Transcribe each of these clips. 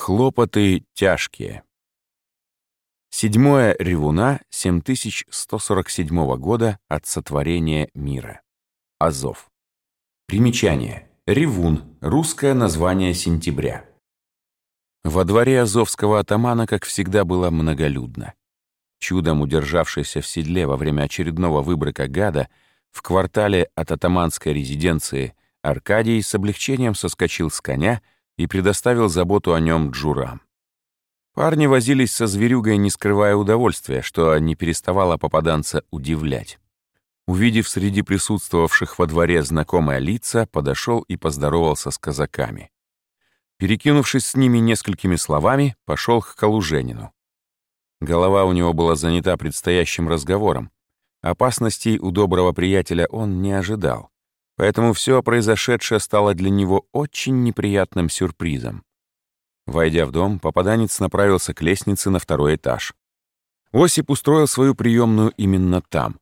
Хлопоты тяжкие. Седьмое Ревуна 7147 года от сотворения мира. Азов. Примечание. Ревун. Русское название сентября. Во дворе азовского атамана, как всегда, было многолюдно. Чудом удержавшийся в седле во время очередного выбрыка гада, в квартале от атаманской резиденции Аркадий с облегчением соскочил с коня и предоставил заботу о нем джурам. Парни возились со зверюгой, не скрывая удовольствия, что не переставало попаданца удивлять. Увидев среди присутствовавших во дворе знакомое лица, подошел и поздоровался с казаками. Перекинувшись с ними несколькими словами, пошел к Калуженину. Голова у него была занята предстоящим разговором. Опасностей у доброго приятеля он не ожидал. Поэтому все произошедшее стало для него очень неприятным сюрпризом. Войдя в дом, попаданец направился к лестнице на второй этаж. Осип устроил свою приемную именно там.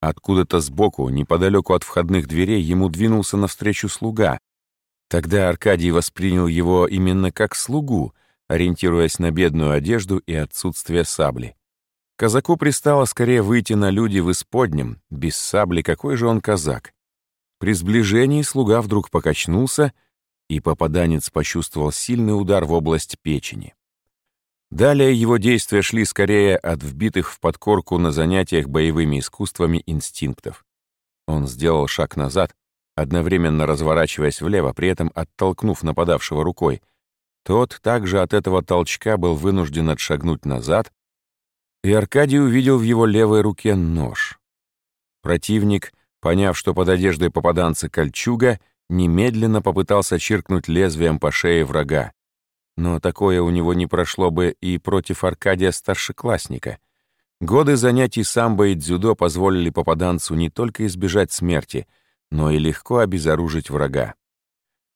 Откуда-то сбоку, неподалеку от входных дверей, ему двинулся навстречу слуга. Тогда Аркадий воспринял его именно как слугу, ориентируясь на бедную одежду и отсутствие сабли. Казаку пристало скорее выйти на люди в исподнем, без сабли какой же он казак. При сближении слуга вдруг покачнулся, и попаданец почувствовал сильный удар в область печени. Далее его действия шли скорее от вбитых в подкорку на занятиях боевыми искусствами инстинктов. Он сделал шаг назад, одновременно разворачиваясь влево, при этом оттолкнув нападавшего рукой. Тот также от этого толчка был вынужден отшагнуть назад, и Аркадий увидел в его левой руке нож. Противник Поняв, что под одеждой попаданца кольчуга, немедленно попытался чиркнуть лезвием по шее врага. Но такое у него не прошло бы и против Аркадия старшеклассника. Годы занятий самбо и дзюдо позволили попаданцу не только избежать смерти, но и легко обезоружить врага.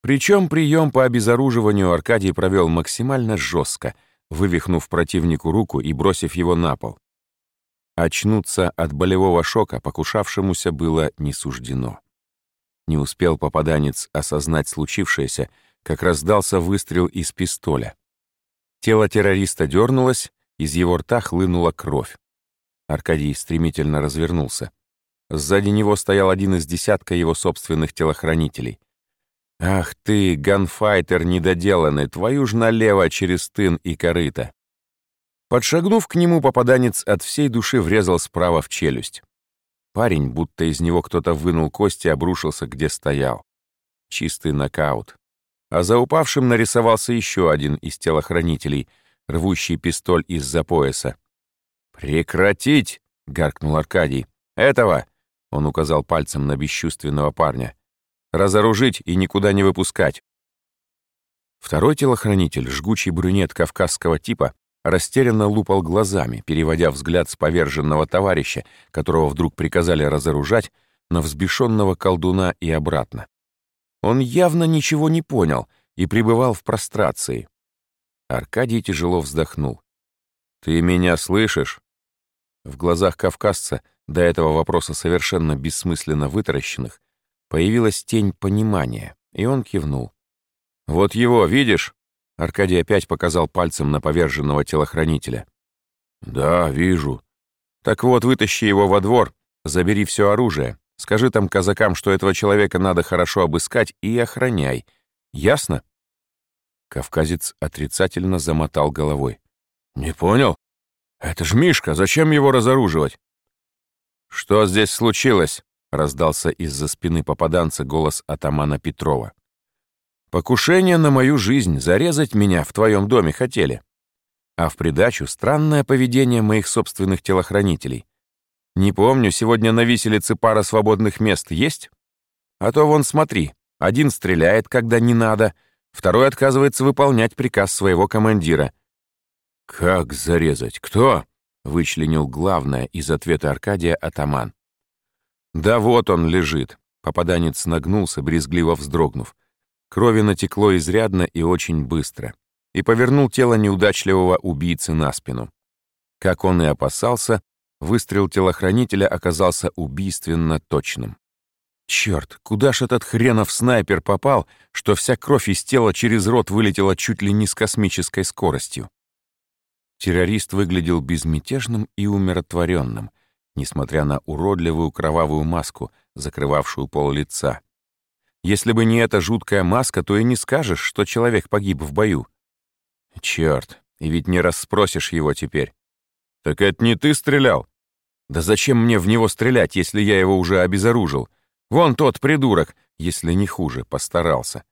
Причем прием по обезоруживанию Аркадий провел максимально жестко, вывихнув противнику руку и бросив его на пол. Очнуться от болевого шока покушавшемуся было не суждено. Не успел попаданец осознать случившееся, как раздался выстрел из пистоля. Тело террориста дернулось, из его рта хлынула кровь. Аркадий стремительно развернулся. Сзади него стоял один из десятка его собственных телохранителей. «Ах ты, ганфайтер недоделанный, твою ж налево через тын и корыто!» Подшагнув к нему, попаданец от всей души врезал справа в челюсть. Парень, будто из него кто-то вынул кости, обрушился, где стоял. Чистый нокаут. А за упавшим нарисовался еще один из телохранителей, рвущий пистоль из-за пояса. «Прекратить!» — гаркнул Аркадий. «Этого!» — он указал пальцем на бесчувственного парня. «Разоружить и никуда не выпускать!» Второй телохранитель, жгучий брюнет кавказского типа, растерянно лупал глазами, переводя взгляд с поверженного товарища, которого вдруг приказали разоружать, на взбешенного колдуна и обратно. Он явно ничего не понял и пребывал в прострации. Аркадий тяжело вздохнул. «Ты меня слышишь?» В глазах кавказца, до этого вопроса совершенно бессмысленно вытаращенных, появилась тень понимания, и он кивнул. «Вот его, видишь? Аркадий опять показал пальцем на поверженного телохранителя. «Да, вижу. Так вот, вытащи его во двор, забери все оружие, скажи там казакам, что этого человека надо хорошо обыскать и охраняй. Ясно?» Кавказец отрицательно замотал головой. «Не понял? Это ж Мишка, зачем его разоруживать?» «Что здесь случилось?» — раздался из-за спины попаданца голос атамана Петрова. Покушение на мою жизнь, зарезать меня в твоем доме хотели. А в придачу странное поведение моих собственных телохранителей. Не помню, сегодня на виселице пара свободных мест есть? А то вон смотри, один стреляет, когда не надо, второй отказывается выполнять приказ своего командира. «Как зарезать? Кто?» — вычленил главное из ответа Аркадия атаман. «Да вот он лежит», — попаданец нагнулся, брезгливо вздрогнув. Крови натекло изрядно и очень быстро, и повернул тело неудачливого убийцы на спину. Как он и опасался, выстрел телохранителя оказался убийственно точным. Черт, куда ж этот хренов снайпер попал, что вся кровь из тела через рот вылетела чуть ли не с космической скоростью? Террорист выглядел безмятежным и умиротворенным, несмотря на уродливую кровавую маску, закрывавшую пол лица. Если бы не эта жуткая маска, то и не скажешь, что человек погиб в бою. Черт, и ведь не расспросишь его теперь. «Так это не ты стрелял?» «Да зачем мне в него стрелять, если я его уже обезоружил? Вон тот придурок, если не хуже, постарался.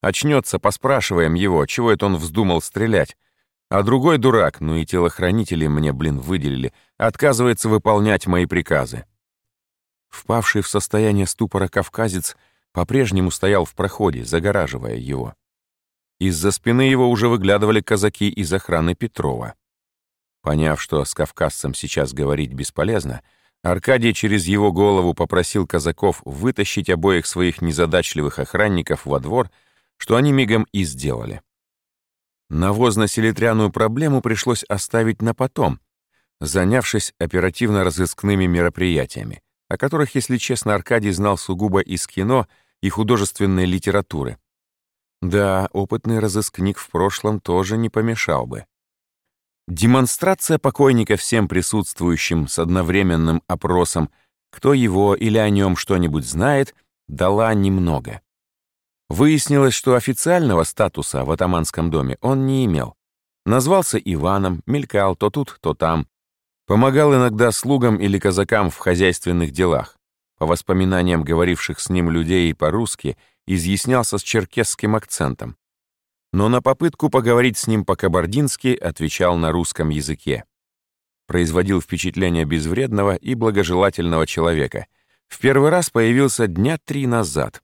Очнется, поспрашиваем его, чего это он вздумал стрелять. А другой дурак, ну и телохранители мне, блин, выделили, отказывается выполнять мои приказы». Впавший в состояние ступора кавказец по-прежнему стоял в проходе, загораживая его. Из-за спины его уже выглядывали казаки из охраны Петрова. Поняв, что с кавказцем сейчас говорить бесполезно, Аркадий через его голову попросил казаков вытащить обоих своих незадачливых охранников во двор, что они мигом и сделали. Навозно-селитряную проблему пришлось оставить на потом, занявшись оперативно-розыскными мероприятиями, о которых, если честно, Аркадий знал сугубо из кино и художественной литературы. Да, опытный разыскник в прошлом тоже не помешал бы. Демонстрация покойника всем присутствующим с одновременным опросом, кто его или о нем что-нибудь знает, дала немного. Выяснилось, что официального статуса в атаманском доме он не имел. Назвался Иваном, мелькал то тут, то там. Помогал иногда слугам или казакам в хозяйственных делах. По воспоминаниям говоривших с ним людей по-русски, изъяснялся с черкесским акцентом. Но на попытку поговорить с ним по-кабардински отвечал на русском языке. Производил впечатление безвредного и благожелательного человека. В первый раз появился дня три назад.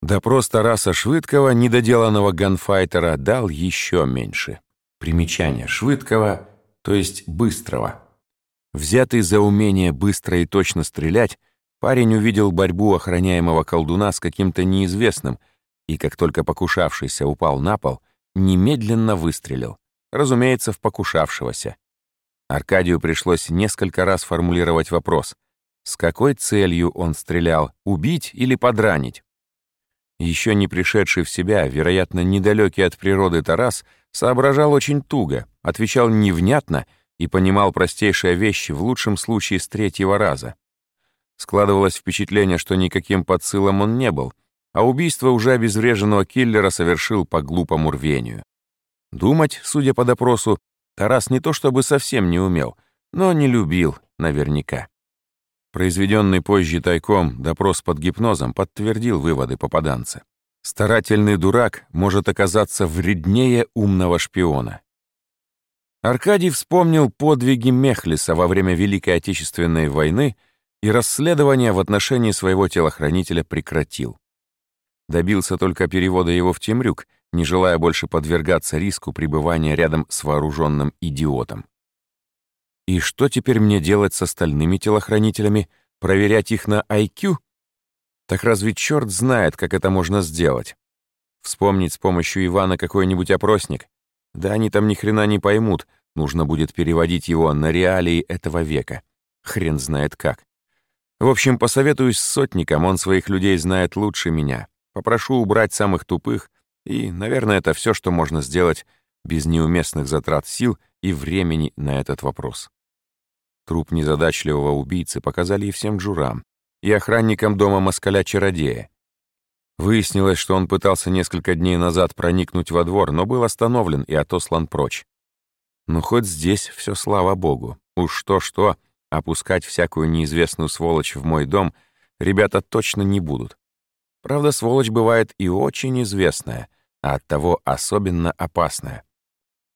Допрос Тараса Швыдкова, недоделанного ганфайтера, дал еще меньше. Примечание Швыдкова, то есть быстрого. Взятый за умение быстро и точно стрелять, Парень увидел борьбу охраняемого колдуна с каким-то неизвестным, и как только покушавшийся упал на пол, немедленно выстрелил, разумеется, в покушавшегося. Аркадию пришлось несколько раз формулировать вопрос, с какой целью он стрелял, убить или подранить? Еще не пришедший в себя, вероятно, недалекий от природы Тарас, соображал очень туго, отвечал невнятно и понимал простейшие вещи в лучшем случае с третьего раза. Складывалось впечатление, что никаким подсылом он не был, а убийство уже обезвреженного киллера совершил по глупому рвению. Думать, судя по допросу, Тарас не то чтобы совсем не умел, но не любил наверняка. Произведенный позже тайком допрос под гипнозом подтвердил выводы попаданца. Старательный дурак может оказаться вреднее умного шпиона. Аркадий вспомнил подвиги Мехлиса во время Великой Отечественной войны — и расследование в отношении своего телохранителя прекратил. Добился только перевода его в Темрюк, не желая больше подвергаться риску пребывания рядом с вооруженным идиотом. И что теперь мне делать с остальными телохранителями? Проверять их на IQ? Так разве черт знает, как это можно сделать? Вспомнить с помощью Ивана какой-нибудь опросник? Да они там ни хрена не поймут, нужно будет переводить его на реалии этого века. Хрен знает как. В общем, посоветуюсь с сотником, он своих людей знает лучше меня. Попрошу убрать самых тупых, и, наверное, это все, что можно сделать без неуместных затрат сил и времени на этот вопрос. Труп незадачливого убийцы показали и всем джурам, и охранникам дома москаля-чародея. Выяснилось, что он пытался несколько дней назад проникнуть во двор, но был остановлен и отослан прочь. Но хоть здесь все слава богу. Уж то-что, Опускать всякую неизвестную сволочь в мой дом ребята точно не будут. Правда, сволочь бывает и очень известная, а оттого особенно опасная.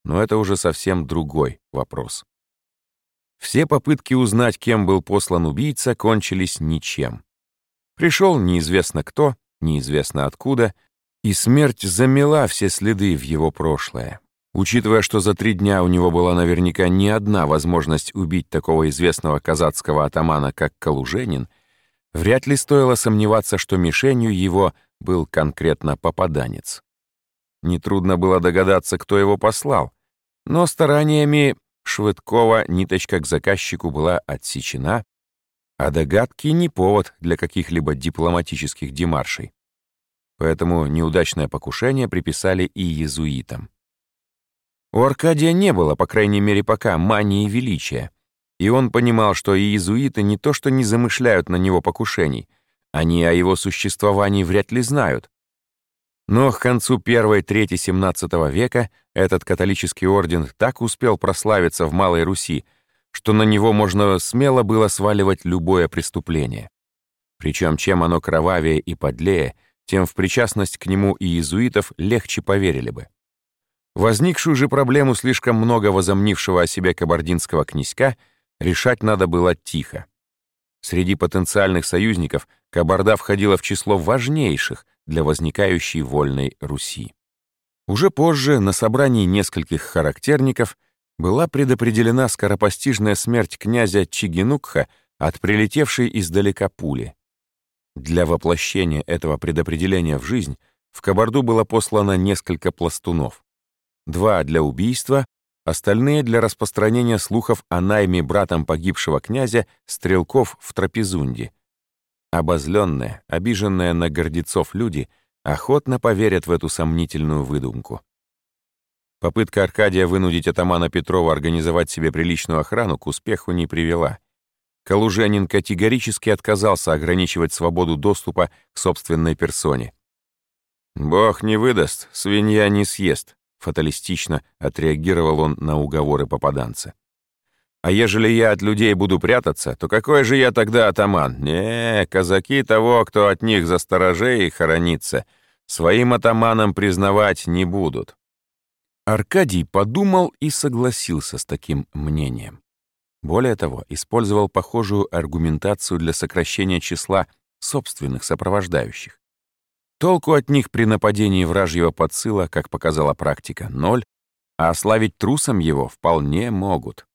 Но это уже совсем другой вопрос. Все попытки узнать, кем был послан убийца, кончились ничем. Пришел неизвестно кто, неизвестно откуда, и смерть замела все следы в его прошлое. Учитывая, что за три дня у него была наверняка не одна возможность убить такого известного казацкого атамана, как Калуженин, вряд ли стоило сомневаться, что мишенью его был конкретно попаданец. Нетрудно было догадаться, кто его послал, но стараниями Швыдкова ниточка к заказчику была отсечена, А догадки не повод для каких-либо дипломатических демаршей. Поэтому неудачное покушение приписали и иезуитам. У Аркадия не было, по крайней мере пока, мании величия, и он понимал, что иезуиты не то что не замышляют на него покушений, они о его существовании вряд ли знают. Но к концу первой трети XVII века этот католический орден так успел прославиться в Малой Руси, что на него можно смело было сваливать любое преступление. Причем чем оно кровавее и подлее, тем в причастность к нему иезуитов легче поверили бы. Возникшую же проблему слишком много возомнившего о себе кабардинского князька решать надо было тихо. Среди потенциальных союзников Кабарда входила в число важнейших для возникающей вольной Руси. Уже позже, на собрании нескольких характерников, была предопределена скоропостижная смерть князя Чигинукха от прилетевшей издалека пули. Для воплощения этого предопределения в жизнь в Кабарду было послано несколько пластунов. Два для убийства, остальные для распространения слухов о найме братом погибшего князя стрелков в Трапезунде. Обозленные, обиженные на гордецов люди охотно поверят в эту сомнительную выдумку. Попытка Аркадия вынудить атамана Петрова организовать себе приличную охрану к успеху не привела. Калужанин категорически отказался ограничивать свободу доступа к собственной персоне. «Бог не выдаст, свинья не съест», — фаталистично отреагировал он на уговоры попаданца. «А ежели я от людей буду прятаться, то какой же я тогда атаман? Не, казаки того, кто от них за сторожей хоронится, своим атаманом признавать не будут». Аркадий подумал и согласился с таким мнением. Более того, использовал похожую аргументацию для сокращения числа собственных сопровождающих. Толку от них при нападении вражьего подсыла, как показала практика, ноль, а ославить трусом его вполне могут.